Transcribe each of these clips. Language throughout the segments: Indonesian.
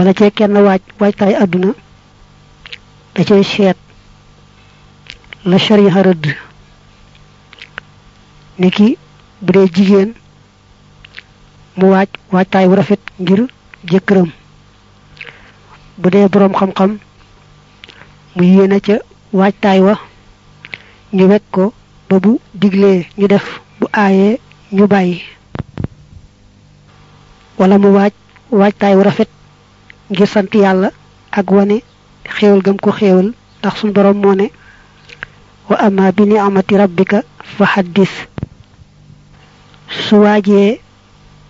bala cee kenn waaj waajtaay àdduna da cay seet la sharia rëdd. Niki bu dee jigéen mu waaj waajtaay wu rafet ngir jëkkëram. Bu dee boroom xam-xam mu yéene ca waajtaay wa ñu wekk ko ba bu diglee ñu def bu aayee ñu bàyyi. Wala mu waaj waajtaay wu rafet ngir sant yàlla ak wane xéewal gam ko xéewal ndax suñ boroom moo ne wa amma bi ni'amati rabbika fa haddis. Su waajee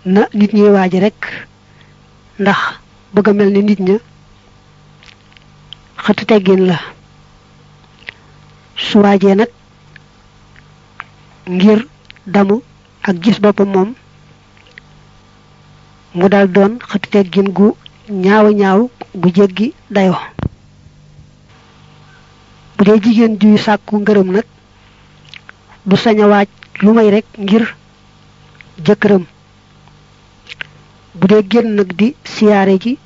na nit ñi waaje rek ndax bëgg a ni nit ña xëtt teggin la. Su waajee nag ngir damu ak gis boppam moom mu dal doon xëtt teggin gu ñaawa ñaaw gu jéggi dayo. Bu dee jigéen juy sàkku ngërëm nag du sañ a waaj lu may rek ngir jëkkëram. Bu dee génn nag di siyaare ji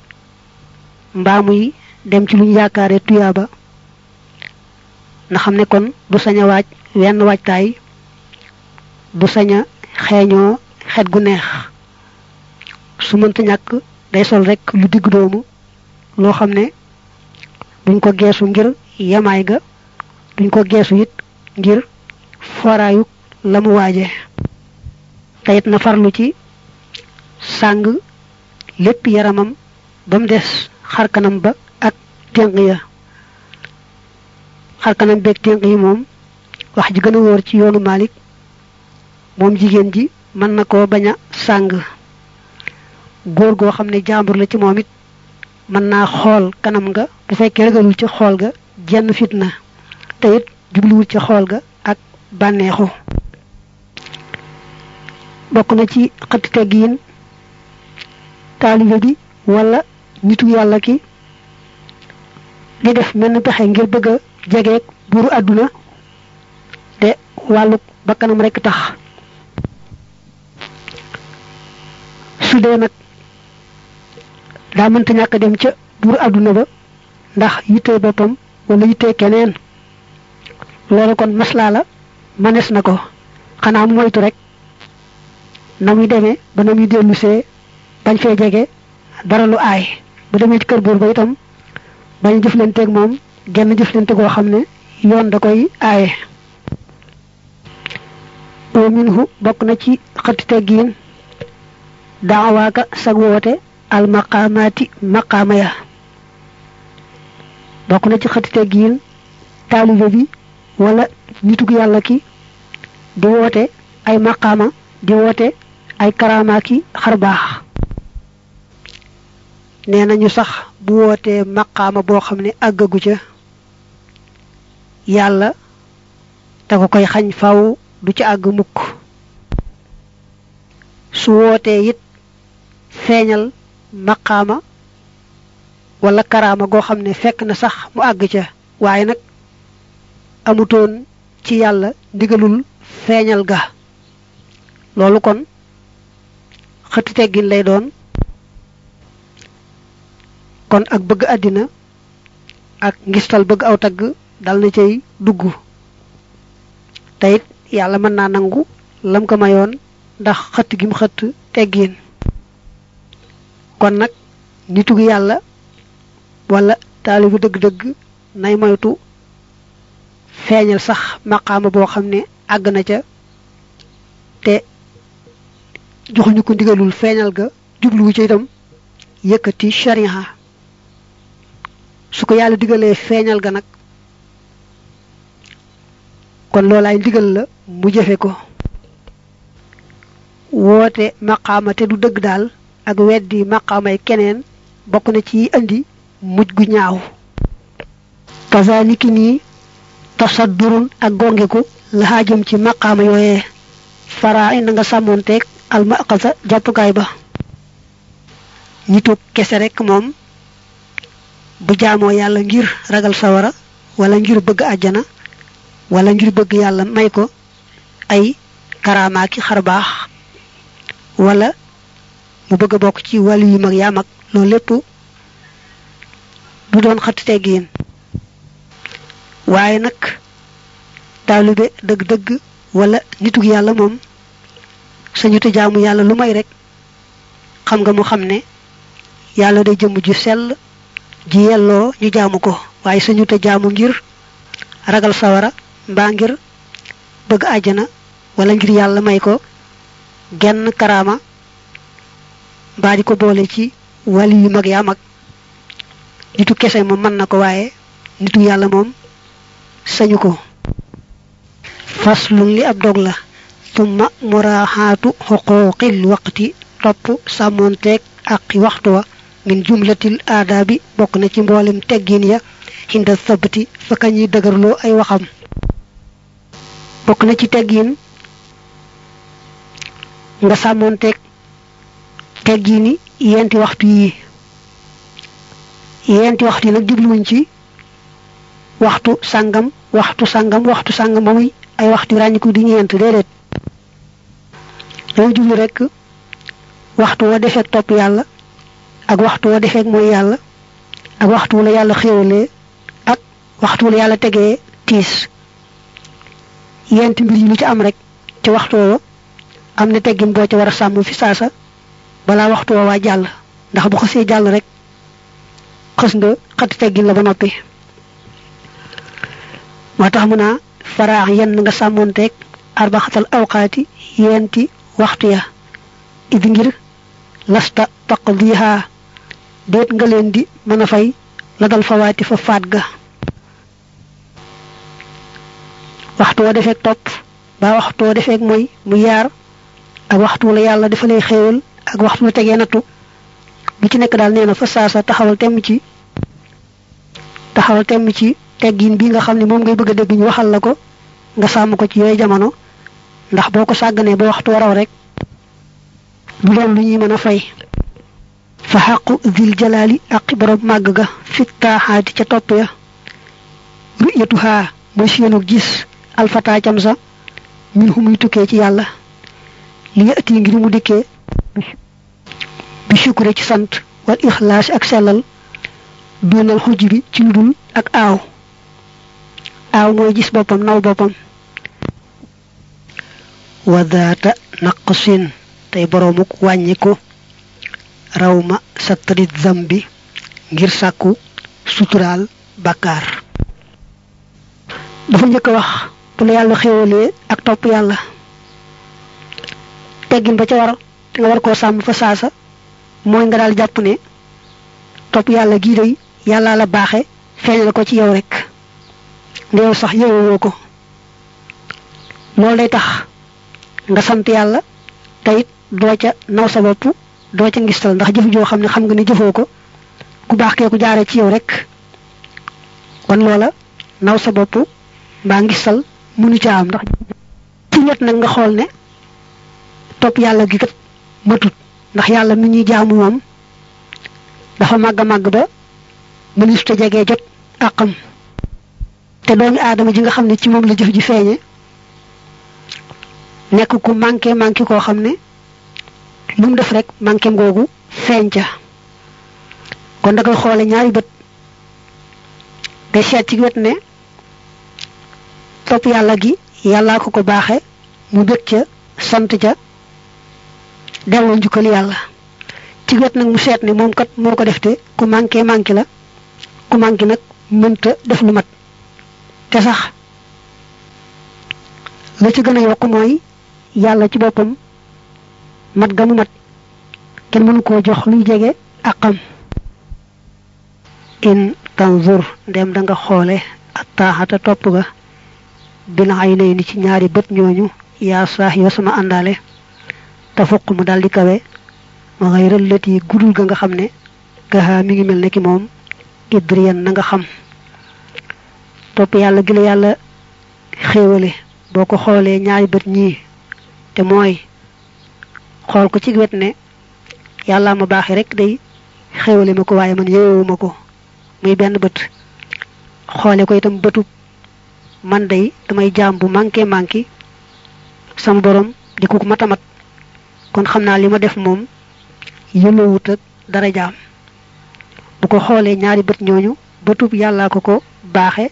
mbaamu yi dem ci lu ñu yaakaare tuyaaba na xam ne kon du sañ a waaj wenn waajtaay du sañ a xeeñoo xet gu neex. Su mënta ñàkk day sol rek lu digg doomu loo xam ne duñ ko geesu ngir yamaay ga duñ ko geesu it ngir foraayu la mu waaje. Te it na farlu ci sàng lépp yaramam ba mu des xarkanam ba ak ténq ya. Xarkanam beeg ténq yi moom wax ji gën a ci yoonu Malik moom jigéen ji mën na koo bañ góor goo xam ne jàmbur la ci moom it mën naa xool kanam nga bu fekkee ragalul ci xool ga jenn fitna te it jubluwul ci xool ga ak bànneexu. Bokk na ci xëtti teggiin taalibe bi wala nitu yàlla ki di def menn pexe ngir bëgg a jegeeg buuru àdduna te wàllu bakkanam rekk tax. Su dee nag daa mënta ñàkk dem ca buuru àdduna ba ndax yittee boppam wala yittee keneen loolu kon maslaa la manes na ko xanaa moytu rek na muy demee ba na muy dellusee bañ fee jege dara lu aay bu demee ci kër buur ba itam bañ jëflanteeg moom genn jëflante goo xam ne yoon da koy aaye wa minhu bokk na ci xëtti teggiin daawaaka sag woote al maqaamaati maqaama ya. Bokk na ci xëtti teggiin taalibe bi wala nitug yàlla ki di woote ay maqaama di woote ay karaama ki xarbaax nee nañu sax bu wootee maqaama boo xam ne àggagu ca yàlla da ko koy xañ faw du ci àgg mukk. Su wootee it feeñal maqaama wala karaama goo xam ne fekk na sax mu àgg ca. waaye nag amutoon ci yàlla ndigalul feeñal ga. loolu kon xëtti teggin lay doon. kon ak bëgg àddina ak ngistal bëgg aw tagg dal na cay dugg. te it yàlla mën nangu lam ko mayoon ndax xëtt gi mu xëtt teggin kon nag nitug yàlla wala taalibu dëgg-dëgg nay moytu feeñal sax maqaama boo xam ne àgg na ca te joxuñu ko ndigalul feeñal ga jubluwu ci itam yëkkati shariha su ko yàlla digalee feeñal ga nag kon loolaay ndigal la mu jëfe ko. Woote maqaama te du dëgg daal ak weddi maqaamay keneen bokk na ci indi mujj gu ñaaw. Kazaliki nii tasaddurun ak gongeku la xaajam ci maqaama yooyee fara na nga sàmmoonteeg almaqasa jàppukaay ba. Nitu kese rek moom bu jaamoo yàlla ngir ragal sawara wala ngir bëgg àjjana wala ngir bëgg yàlla may ko ay karaamaaki xarbaax wala mu bëgg a bokk ci wàllu yu mag yaa mag loolu lépp du doon xat waaye nag dëgg-dëgg wala nitug yàlla moom sañu te jaamu yàlla lu may rek xam nga mu xam ne yàlla day jëmm ju sell ji yelloo ñu jaamu ko. Waaye jaamu ngir ragal sawara mbaa ngir bëgg àjjana wala ngir yàlla may ko genn karaama mbaa di ko boole ci wali yu mag yaa mag. Nitu kese moom mën na ko nitu yàlla moom sañu ko. Faslun li ab dog la tumma muraaxaatu xuquuqil waqti topp sàmmoonteeg aqi waxtu wa min jumlatil aadaabi bokk na ci mboolem teggin ya xinda sabati fa kañuy dëgërloo ay waxam. Bokk na ci teggin nga teggini yenti waxtu yi yenti waxtu yi nag jubluwuñ ci waxtu sàngam waxtu sàngam waxtu sàngam ba muy ay waxtu ràññiku di ñeent déedéet. Dañu rekk waxtu wa defeek topp yàlla ak waxtu wa defeek mooy yàlla ak waxtu la yàlla xéewalee ak waxtu la yàlla tegee tiis. Yent mbir yi lu ci am rek ci waxtu wa am na teggin boo ci war a sàmm fi saasa balaa waxtu wa jàll. Ndax bu xësee jàll rek xës nga xati teggin la ba noppi. Moo tax mu naa faraax nga arbaxatal awqaati yenti waxtu ya. Idi ngir lasta taqdiha déet nga leen di mën a fay la dal fawaati fa waxtu wa defeek topp ba waxtu wa defeek mooy mu yaar ak waxtu la yàlla dafa lay xéewal ak waxtu la tegee nattu bi ci nekk daal nee na fa saasa taxawal temm ci taxawal temm ci teggin bi nga xam ne moom ngay bëgg a dégg ñu waxal la ko nga sàmm ko ci yooyu jamono ndax boo ko sàgganee ba waxtu waraw rek du doon lu ñuy mën a fay. Fa xaqu zil jalaali aqi borom màgg ga fit taaxaati ca topp ya ruyatuhaa mooy seenu gis alfataa cam sa min hu ci yàlla li yëti ngir mu dikkee bi sukure ci sant wal ixlaas ak sellal doonal xujj bi ci lu dul ak aaw. Aaw mooy gis boppam naw boppam. Wa daata naqsin tey boroomuk wàññiku. Raw ma satrit zambi ngir sàkku suturaal bàkkaar. Dafa a wax bu la yàlla xéwalee ak topp yàlla. Teggin ba ca war te nga war koo sàmm fa saasa mooy nga daal jàpp ne topp yàlla gii day yàllaa la baaxe feeñal ko ci yow rek. Ndeew sax yowoo ko. Loolu day tax nga sant yàlla teyit doo ca naw sa bopp doo ca ngistal ndax jëf joo xam xam nga ne jëfoo ku baax kee ku jaare ci yow rek. Kon loola naw sa bopp mbaa ngistal mënu ca am ndax ci ñett nag nga xool ne topp yàlla gi kat matut. Ndax yàlla mi ñuy jaamu moom dafa màgg màgg ba mënis te jegee jot àqam. Te doomi aadama ji nga xam ne ci moom la jëf ji feeñe nekk ku manqué manqué koo xam ne lu mu def rek manqué ngoogu feeñ ca. Kon da koy xoole ñaari bët. Day seet ci wet ne topp yàlla gi yàllaa ko ko baaxe mu bëgg ca sant ca delloo njukkal yàlla. Ci wet nag mu seet ne moom kat moo ko def te ku manqué manqué la ku manqué nag mënta def lu mat. Te sax la ci gën a yokk mooy yàlla ci boppam mat ga mu mat. Kenn mënu koo jox luy àqam. In tanzur ndem da nga xoole ak taaxata topp ga. Bil aynayni ci ñaari bët ñooñu yoo sama àndaale fuq mu daldi kawe ma lët yi gudul ga nga xam ne gaxaa mi ngi mel ne ki moom idriyan na nga xam. Topp yàlla gi la yàlla xéewale boo ko xoolee ñaari bët ñii te mooy xool ko ci wet ne yàlla ma baaxee rek day xéewale ma ko waaye man yeyewuma ko. Muy benn bët. Xoole ko itam bëtub man day damay jaam bu manqué manqué sama borom ko matamat kon xam naa li ma def moom yëlloowut ak dara jaam. Bu ko xoolee ñaari bët ñooñu bëtub yàllaa ko ko baaxe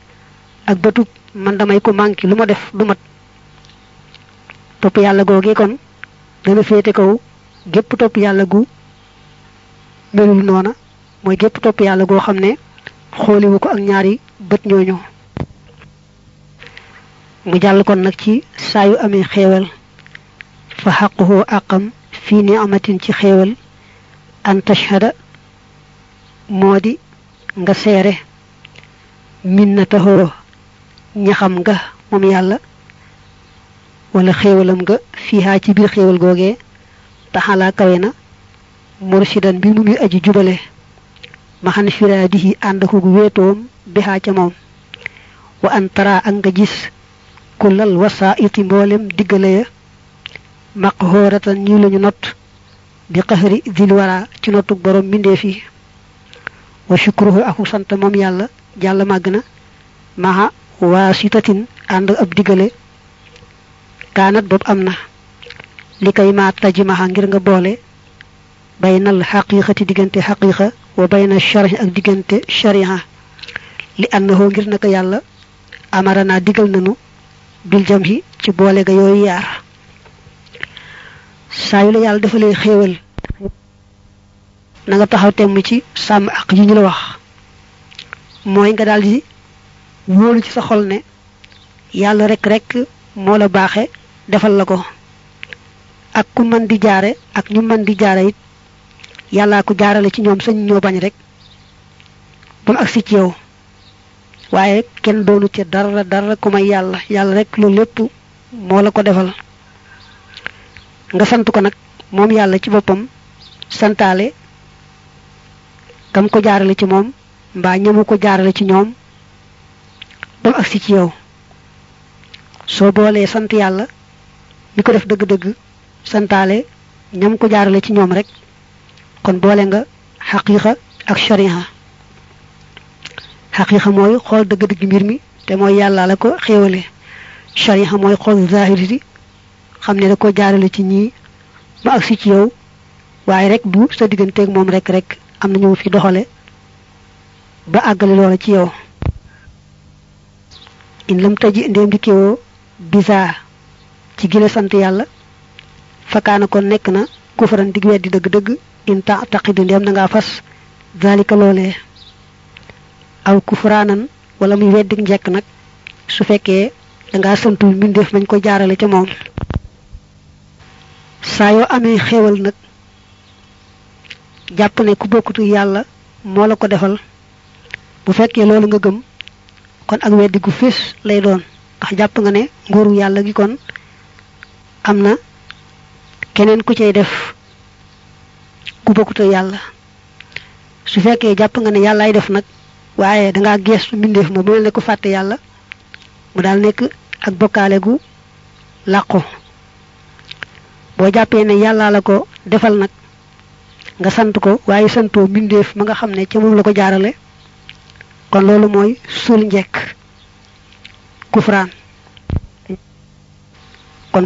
ak bëtub man damay ko manqué lu ma def du mat. Topp yàlla googee kon dana féete kaw gépp topp yàlla gu melul noona mooy gépp topp yàlla goo xam ne xooliwu ko ak ñaari ñooñu. Mu jàll kon nag ci saa yu amee xéewal فحقه أقم في نعمة تخيول أن تشهد مودي نغسيره منته نخمغ مميال ولا خيولمغ فيها تبير خيول غوغي تحالا كوينة مرشدا بنمي أجي جبله مخان فراده عنده غويتوم بها كموم وأن ترى أنغجيس كل الوسائط مولم دقليه maqhooratan ñi lañu not bi qahri dil wara ci notuk borom mbindeef yi wa shukruhu aku sant moom yàlla jàll màgg na maha waasitatin ànd ab diggale kaanat bopp am na li kay ma tajmaha ngir nga boole baynal xaqiqati diggante xaqiqa wa bayna sharhi ak diggante shariha li annahu ngir naka yàlla amarana digal nanu bil jamhi ci boole ga yooyu yaar saa yu la yàlla defalee xéewal na nga taxaw temm ci sàmm ak yi ñu la wax. Mooy nga daldi wóolu ci sa xol ne yàlla rek rek moo la baaxe defal la ko. Ak ku mën di jaare ak ñu mën di jaare it yàllaa ko jaarale ci ñoom sañ ñoo bañ rek ba mu agsi ci yow. Waaye kenn doonu ci dara dara ku may yàlla yàlla rek loolu lépp moo la ko defal nga sant ko nag moom yàlla ci boppam santaale kam ko jaarale ci moom mbaa ñamu ko jaarale ci ñoom ba mu agsi ci yow. Soo boolee sant yàlla mi ko def dëgg-dëgg santaale ñam ko jaarale ci ñoom rek kon boole nga xaqiiqa ak shariha xaqiiqa mooy xool dëgg-dëgg mbir mi te mooy yàlla la ko xéewale. Shariha mooy xool zahiri xam ne da ko jaarale ci ñii ba agsi ci yow. Waaye rek du sa digganteeg moom rek rek am na ñu fi doxale ba àggale loola ci yow. In lam taji ndéem di kéwoo bisa ci gile sant yàlla fakaana kon nekk na kufaran dig weddi dëgg-dëgg in ta taqidu ndéem na ngaa fas dalika loolee. Aw wala muy weddik njekk nag su fekkee dangaa santul mbindeef mañ ko jaarale ca moom saa yoo amee xéewal nag jàpp ne ku bokkutu yàlla moo la ko defal. Bu fekkee loolu nga gëm kon ak weddi gu fés lay doon. Ndax nga gi kon am na keneen ku cay def ku bokkutu yàlla. Su fekkee jàpp nga def nag waaye dangaa geestu mbindeef ma bu mel ne yàlla mu ak bokkaale gu làqu boo jàppee ne yàllaa la ko defal nag nga sant ko waaye santoo mbindeef ma nga xam ne ca moom la ko jaarale. Kon loolu mooy suul njekk kufraan. Kon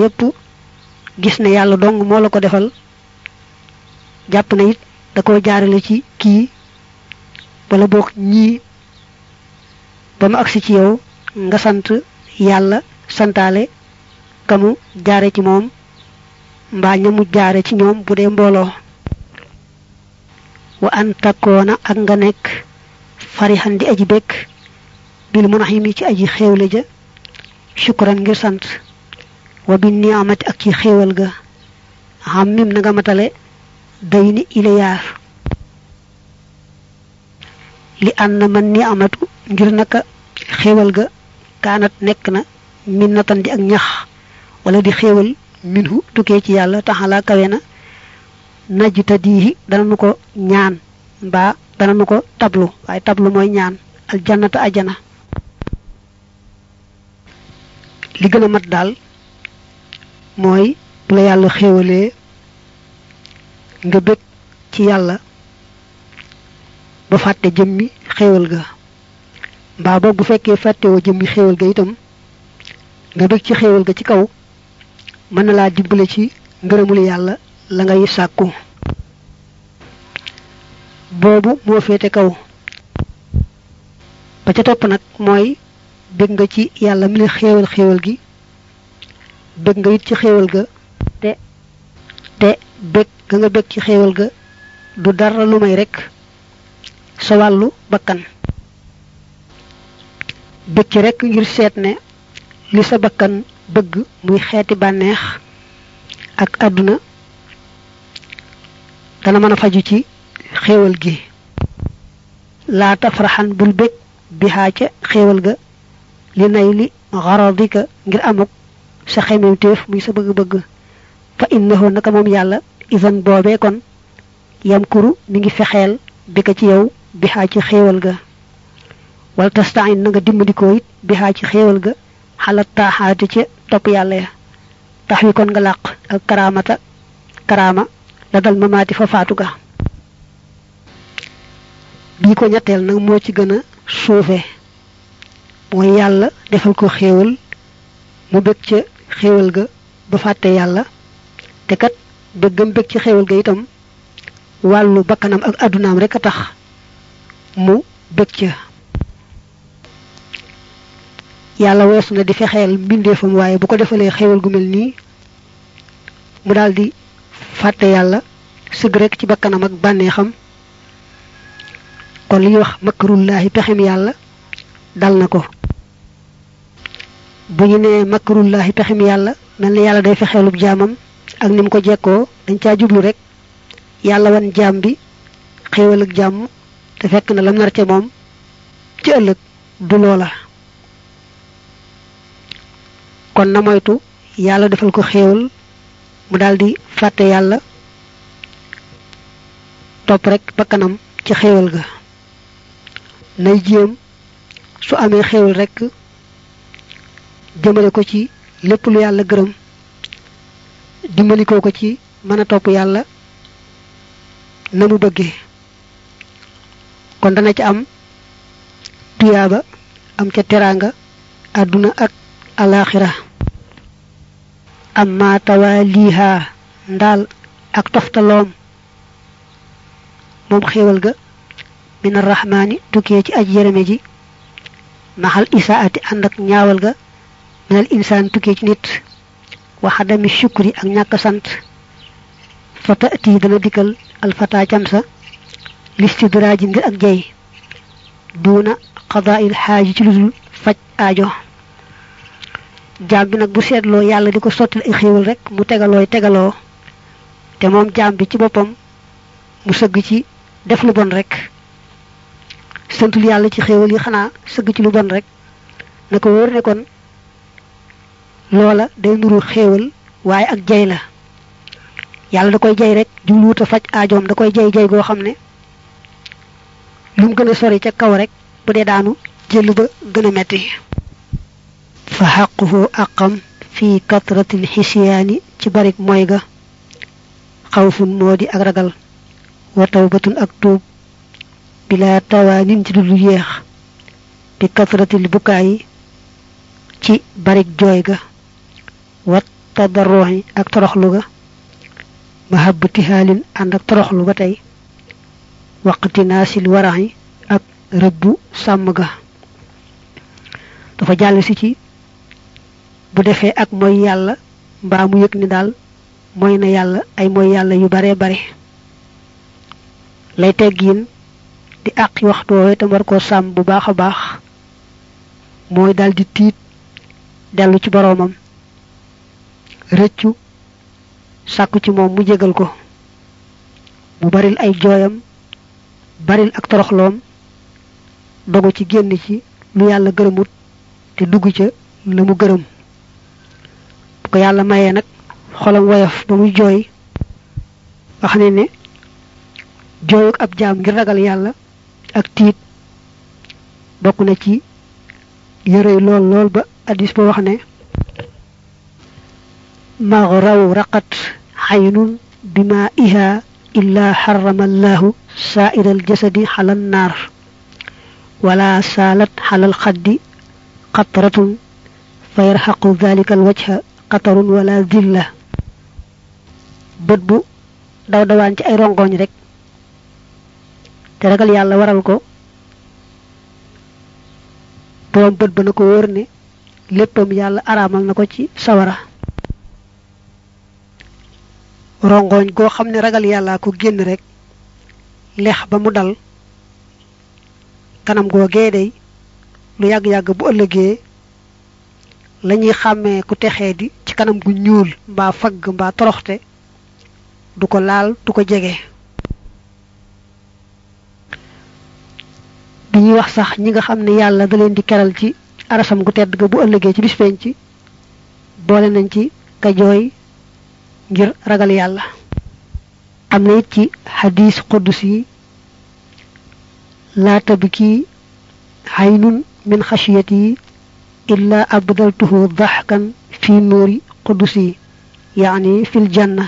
yépp gis ne yàlla dong moo la ko defal. Jàpp na it da ko jaarale ci kii wala boog ñii. Ba ci yow nga sant kamu jaare ci moom mbaa ñamu jaare ci ñoom bu dee wa an takkoona ak nga nekk farixan di aji bekk bil munahimi ci aji xéewle ja shukran ngir sant. Wa bi niamati ak ci xéewal ga xam mim na nga matale day ni ile yaar. Li ànd na man ni amatu ngir naka xéewal ga kaanat nekk na min natan di ak ñax wala di xéewal minhu tukkee ci yàlla taxalaa kawe na najj tadiihi dana nu ko ñaan mbaa dana nu ko tablu waaye tablu mooy ñaan aljannata ajana. Li gën a mat daal mooy bu la yàlla xéewalee nga bëgg ci yàlla ba fàtte jëmmi xéewal ga. Mbaa boog bu fekkee fàttewoo jëmmi xéewal ga itam nga bëgg ci xéewal ga ci kaw mën na laa ci ngërëmul yàlla la ngay sàkku. Boobu moo féete kaw. Ba ca topp nag mooy bëgg nga ci yàlla mi la xéewal xéewal gi bëgg nga it ci xéewal ga te te bëgg ga nga bëgg ci xéewal ga du dara lu may rek sa wàllu bakkan. Bëgg ci rek ngir seet li sa bakkan bëgg muy xeeti bànneex ak àdduna dana mën a faju ci xéewal gi laa tafraxan bul bég bihaa ca xéewal ga li nay li xaradika ngir amuk sa xememteef muy sa bëgg-bëgg fa innahu naka moom yàlla isan boobee kon yamkuru mi ngi fexeel bi ka ci yow bihaa ci xéewal ga wala tastain na nga dimbandikoo it bihaa ci xéewal ga xalat taaxaati ca topp yàlla ya. tax wi kon nga làq ak karaamata karaama la dal mamaati fa faatu ga. Bii ko ñetteel nag moo ci gën a suufe mooy yàlla defal ko xéewal mu bëgg ca xéewal ga ba fàtte yàlla. Te kat bëggam bëgg ci xéewal ga itam wàllu bakkanam ak àddunaam rek a tax mu bëgg ca. yàlla weesu na di fexeel mbindeefam waaye bu ko defalee xéewal gu mel nii mu daldi fàtte yàlla rek ci bakkanam ak bànneexam. Kon li wax makrullahi pexem yàlla dal na ko. Bu ñu nee makrullahi pexem yàlla mel ni yàlla day fexeelub jaamam ak ni mu ko jekkoo dañ caa jublu rek yàlla wan jaam bi xéewal ak jàmm te fekk na lam nar ca moom ci ëllëg du loola kon na moytu yàlla defal ko xéewal mu daldi fàtte yàlla topp rekk bakkanam ci xéewal ga. nay jéem su amee xéewal rekk jëmale ko ci lépp lu yàlla gërëm dimbalikoo ko ci mën a topp yàlla na mu bëggee. kon dana ci am tuyaaba am ca teraanga àdduna ak alaxira amma tawaliha ndaal ak toftaloom moom xéewal ga min arrahmaani tukkee ci aj yërëme ji maxal isaati ànd ak ñaawal ga minal insaan tukkee ci nit waxadami shukri ak ñàkk sant fa taati dana dikkal alfata camsa listidraaji ngir ak jey duuna qadaa'il xaaji ci ludul faj aajo jaam bi nag bu seetloo yàlla di ko sottil ay xéewal rek mu tegalooy tegaloo te moom jaam bi ci boppam mu sëgg ci def lu bon rek. Santul yàlla ci xéewal yi xanaa sëgg ci lu bon rek. Na ko wóor ne kon loola day nuru xéewal waaye ak jay la. Yàlla da koy jay rek jubluwut a faj aajoom da koy jay jay goo xam ne lu mu gën a sori ca kaw rek bu dee daanu jël ba gën a metti fa xaquhu aqam fi katratil xisiyaani ci barik mooy ga. Xawfun moo di ak ragal wa tawbatun ak tuub bila tawaanin ci dul yeex bi katratil bukaayi ci barik jooy ga wa tadarruhi ak toroxlu ga. Mahabbati haalin ànd ak toroxlu ba tey. Waqti naasil waraxi ak rëbbu sàmm ga. Dafa jàll si ci bu defee ak mooy yàlla mbaa mu ni na yàlla ay mooy yàlla yu bare bare. Lay teggiin di àq waxtu woowe te war koo sàmm bu baax a baax mooy daal di tiit dellu ci boroomam rëccu sàkku ci moom mu jégal ko. Mu baril ay jooyam baril ak toroxloom dogu ci génn ci lu yàlla gërëmut te dugg ca la mu gërëm. bu ko yàlla mayee nag xolam woyof ba muy jooy wax ne ne jooyuk ab jaam ngir ragal yàlla ak tiit bokk na ci yërëy lool lool ba addis ba wax ne maghraw raqat xaynun bima iha illa xarama allahu aljasadi xala annaar wala saalat xala alxaddi qatratun fa yarxaqu dalika alwajha qatarun wala zilla. Bët bu daw dawaan ci ay rongoñ rek. Te ragal yàlla waral ko. Borom bët ba na ko wóor ne léppam yàlla araamal na ci sawara. Rongoñ goo xam ne ragal yàllaa ko génn rek lex ba mu dal kanam googee day lu yàgg-yàgg bu ëllëgee lañuy xàmmee ku texee di ci kanam gu ñuul mbaa fagg mbaa toroxte du ko laal du ko jege. Wax sax ñi nga xam ne da leen di keral ci arasam gu tedd ga bu ëllëgee ci bis penc boole nañ ci ka jooy ngir ragal yàlla. Am na ci xadis qudus yi laa xaynun min xashiyati illa abdaltuhu daxkan fi nuuri qudusi yaani fil janna.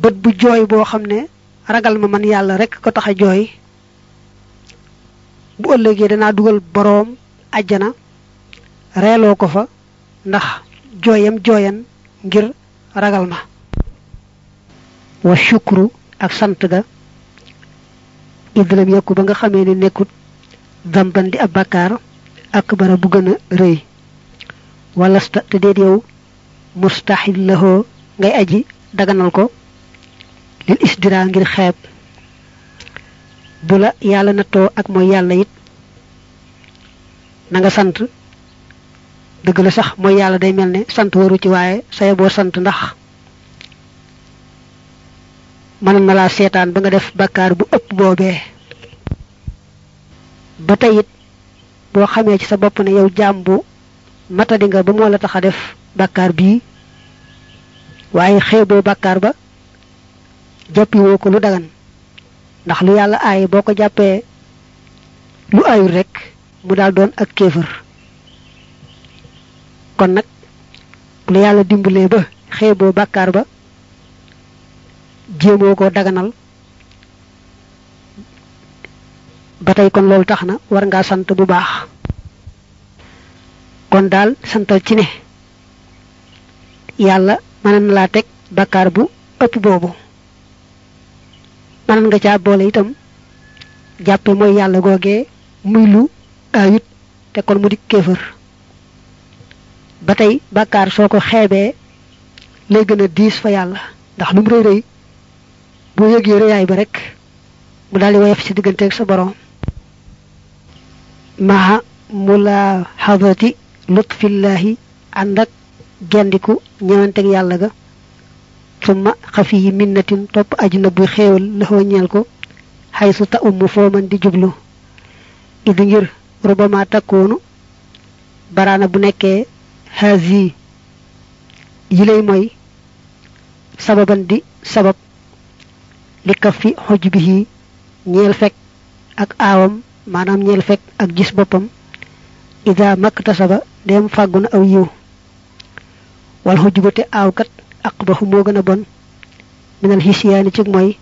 Bët bu jooy boo xam ragal ma man rek ko bu ëllëgee danaa dugal boroom àjjana reeloo ko fa ndax jooyam jooyan ngir ragal ma. Wa shukru ak sant ga idlam yokku ba nga xamee ne nekkut damban di ab bàkkaar ak bara bu gën a walasta te déet yow mustaxil lahoo ngay aji daganal ko lil isdira ngir xeeb. Bu la yàlla ak mooy yàlla it nga sant. Dëgg la sax mooy day sant waru ci saye boo sant ndax mënoon na laa seetaan ba nga def bakkaar bu ëpp boobee. Ba tey it boo ci sa bopp ne yow matadi nga ba moo la tax a def bakkaar bii waaye xeeboo bakkaar ba jàppiwoo ko lu dagan. Ndax lu yàlla aaye boo ko jàppee lu ayul rek mu daal doon ak kéefër. Kon nag la yàlla dimbalee ba xeeboo bakkaar ba jéemoo ko daganal ba tey kon loolu tax na war ngaa sant bu baax kon daal santal ci ne. Yàlla mën na laa teg bakkaar bu ëpp boobu. Mën nga caa boole itam jàppe mooy yàlla googee muy lu ayut te kon mu di kéefër. Ba tey bakkaar soo ko xeebee lay gën a fa yàlla. Ndax lu mu rëy rëy boo yëgee rëyaay ba rek mu daldi woyof ci digganteeg sa borom maha mula xadati lutfillahi ànd ak gendiku ñëwanteeg yàlla ga. Summa xafi yi minnatin topp aju na buy xéewal laxoo ñeel ko xay su ta umm foo man di jublu. Idi ngir rubama takkoonu baraana bu haasi. Yi lay sababan di sabab li kaf fi xoj bi ñeel fekk ak aawam maanaam ñeel fekk ak gis ida maktasaba dem fàggu na aw yiw. Wal xoj ba te aawkat aqbahu moo gën a bon. Minal xisiyaani ci mooy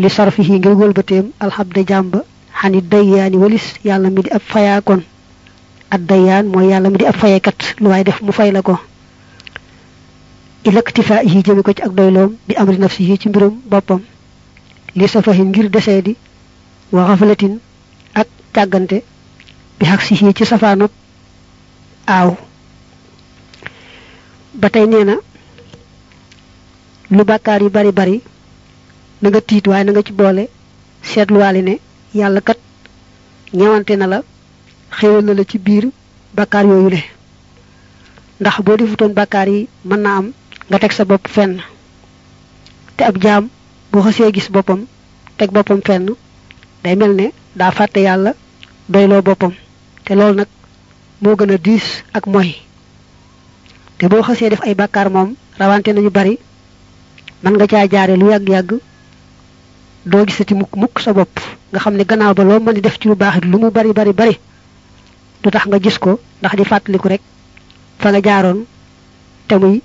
li sarfihi ngir wëlbateem alxabda jàmba xani dayyaani walis yàlla mi di ab fayaakoon ad dayyaan mooy yàlla mi di ab fayekat lu waaye def mu fay la ko. Ilaktifaa yi jëme ko ci ak doyloom bi amri nafsihi ci mbirum boppam. Li safahin ngir wa xafalatin ak càggante bi si ci safaanot aaw. Ba tey na lu bari bari na nga tiit waaye na nga ci boole seetluwaale ne yàlla kat ñewante na la xéwal na la ci biir bàkkaar yooyu le. Ndax boo defutoon bàkkaar yi mën naa am nga teg sa bopp fenn. Te ab jaam boo xasee gis boppam teg boppam fenn day mel ne daa fàtte yàlla doyloo te loolu nag moo gën a diis ak moy te boo xasee def ay bàkkaar moom rawante nañu bari man nga caa jaare lu yàgg-yàgg doo gisati mukk mukk sa bopp nga xam ne gannaaw ba loo mën def ci lu baax lu mu bari bari bari du tax nga gis ko ndax di fàttaliku rek fa nga jaaroon te muy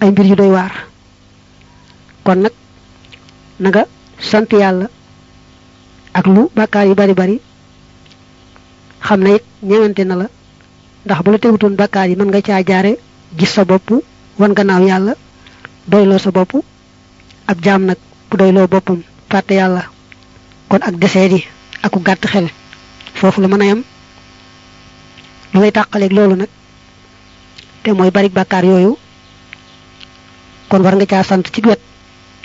ay mbir yu doy waar. kon nag na nga sant yàlla ak lu bàkkaar yu bari bari xam na it ñewante na la. ndax bu la tegutoon bàkkaar yi mën nga caa jaare gis sa bopp wan gannaaw yàlla doyloo sa bopp. ab jaam nag bu doyloo boppam fàtte yàlla kon ak desee di aku gàtt xel foofu la mën a yam lu ngay tàqaleeg loolu nag te mooy bari bàkkaar yooyu kon war nga caa sant ci wet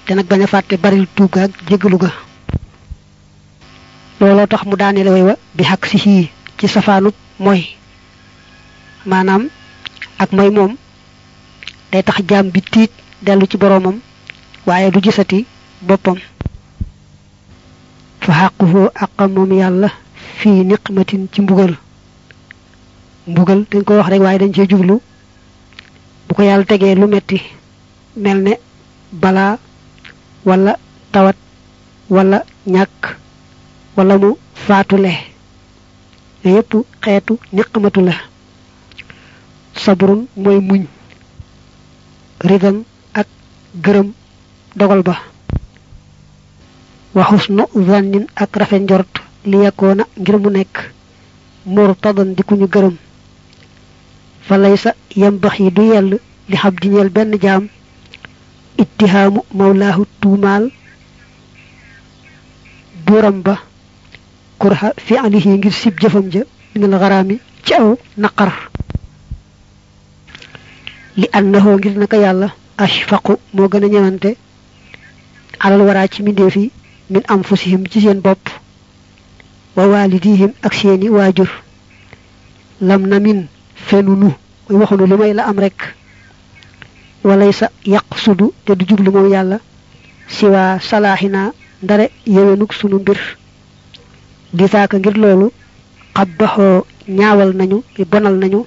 te nag bañ a fàtte baril tuub ga ak jéggalu ga. looloo tax mu way wa bi xaq si ci safaanub mooy maanaam ak mooy moom day tax jaam bi tiit dellu ci boroomam waaye du gisati boppam. Fa xàquhu àqam moom yàlla fii niqmatin ci mbugal. Mbugal dañ ko wax rek waaye dañ cee jublu. Bu ko yàlla tegee lu metti mel ne balaa wala tawat wala ñàkk wala mu faatule. yooyu yépp xeetu niqmatu la. Sabrun mooy muñ ridam ak gërëm dogal ba. Waxus nu zannin ak rafet njort li yakkoona ngir mu nekk. Murtadan di ku ñu gërëm. Fa laysa yambax yi du yell li xab di ñeel benn jaam. Ittihaamu mawlaahu tuumaal. Buuram ba kurha fi alihi ngir sib jëfam ja minal xaraami ci aw naqar. Li annahu ngir naka yàlla ashfaqu moo gën a ñëwante alal waraa ci mbindeef yi min anfusihim ci seen bopp wa walidihim ak seeni waajur. Lam na min fenunu mooy waxunu lu may la am rek. Walay sa yaqsudu te du jublu moom yàlla siwaa salaaxinaa ndare yewenuk sunu mbir di saaka ngir loolu xabbaxoo ñaawal nañu bonal nañu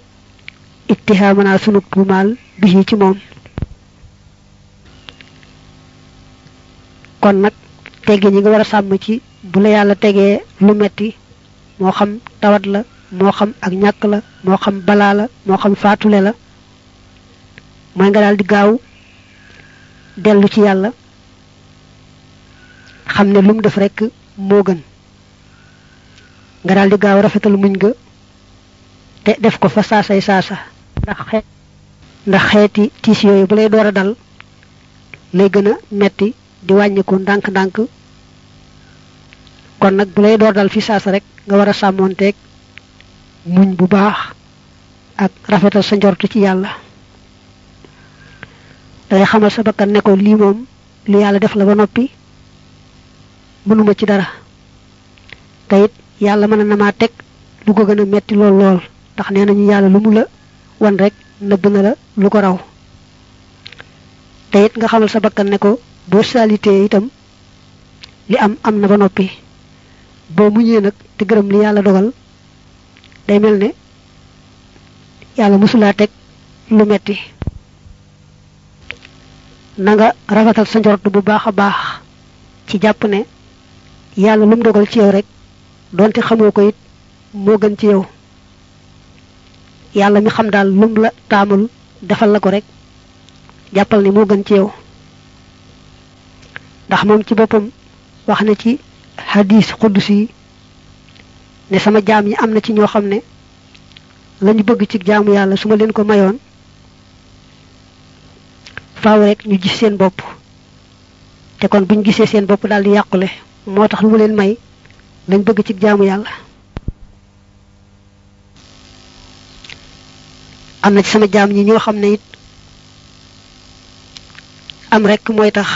ittihaamanaa sunu tuumaal bi ci moom kon nag tegge ñi nga war a sàmm ci bu la yàlla tegee lu metti moo xam tawat la moo xam ak ñàkk la moo xam balaa la moo xam faatule la mooy nga daal di gaaw dellu ci yàlla xam ne lu mu def rekk moo gën nga daal di gaaw rafetal muñ ga te def ko fa saasay saasa. Ndax xeet ndax xeeti tiis yooyu bu lay door a dal lay gën a metti di wàññiku ndànk-ndànk. Kon nag bu lay dal fi saasa rek nga war a sàmmoonteeg muñ bu baax ak rafetal sa njortu ci yàlla. Dangay xamal sa bakkan ne ko lii moom lu yàlla def la ba noppi mënuma ci dara. Te it yàlla mën na maa teg lu ko gën a metti lool lool. Ndax nee nañu yàlla lu mu la wan rek na la lu ko raw. Te it nga xamal sa bakkan ne ko boo salité itam li am am na ba noppi. Boo muñee nag te gërëm li yàlla dogal day mel ne yàlla mosulaa teg lu metti. Na nga rafetal sa njort bu baax a baax ci jàpp ne yàlla lu mu dogal ci yow rek donte xamoo ko it moo gën ci yow. Yàlla mi xam daal lum la taamul defal la ko rek jàppal ni moo gën ci yow. Ndax moom ci boppam wax ci hadis xuddus yi ne sama jaam yi am na ci ñoo xam ne lañu bëgg ci jaamu yàlla su ma leen ko mayoon faaw rek ñu gis seen bopp. Te kon buñ gisee seen bopp daal di yàqule moo lu leen may lañ bëgg ci jaamu yàlla. Am na ci sama jaam ñi ñoo xam ne it am rek mooy tax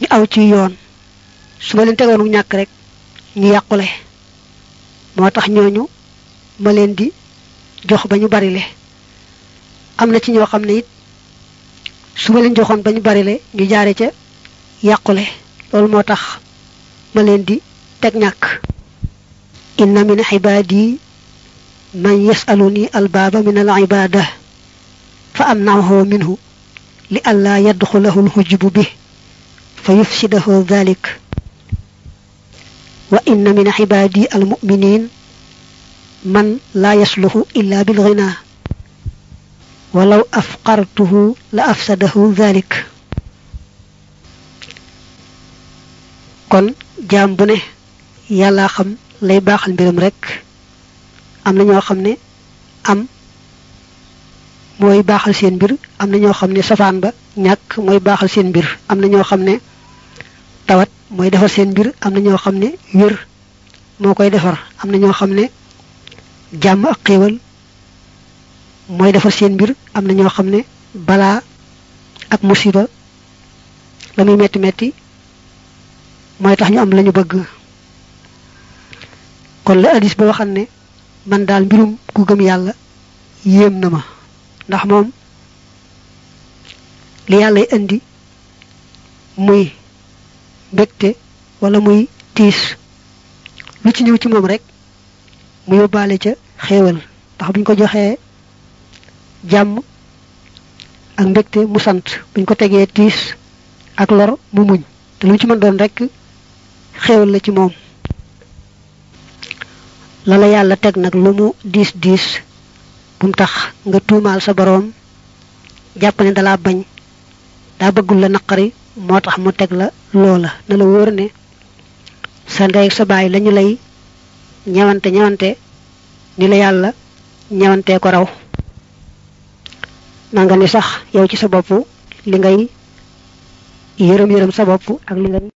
ñu aw ci yoon. Su ma leen tegoonu ñàkk rek ñu yàqule. Moo tax ñooñu ma leen di jox ba ñu barile. Am na ci ñoo xam ne it su ma leen joxoon ba ñu barile ñu jaare ca yàqule. Loolu moo ma leen di teg ñàkk. Inna min ibaadi man yasaluni albaaba min al ibada fa amnahu minhu li alla yadxulahu alxujbu bi fa yufsidahu dhalik. Wa inna min ibaadi almuminin man la yasluhu illa bilghina walaw afqartuhu la afsadahu dhalik. Kon jaam bu ne yàlla xam lay baaxal mbiram rek. Am na ne am mooy baaxal seen mbir am na ñoo xam ne safaan ba ñàkk mooy baaxal seen mbir am na ne tawat mooy defar seen mbir am na ñoo xam ne wér moo koy defar am na ñoo xam ne jàmm ak xéewal mooy defar seen mbir am na ne ak musiba la muy metti metti mooy tax ñu am lañu bëgg. Kon la hadis ba waxal ne man daal mbirum ku gëm yàlla yéem na ma. Ndax moom li yàllay indi muy mbégte wala muy tiis lu ci ñëw ci moom rek mu yóbbaale ca xéewal. Ndax buñ ko joxee jàmm ak mbégte mu sant buñ ko tegee tiis ak lor mu muñ. Te lu ci mën doon rek xéewal la ci moom. La la yàlla teg nag lu mu diis diis bum tax nga tuumaal sa boroom jàpp ne dalaa bañ daa bëggul la naqari moo tax mu teg la loola. Na la wóor ne sa ndey sa baay lañu lay ñewante ñewante ni la yàlla ñewantee ko raw. Na ni sax yow ci sa bopp li ngay yërëm yërëm sa bopp ak li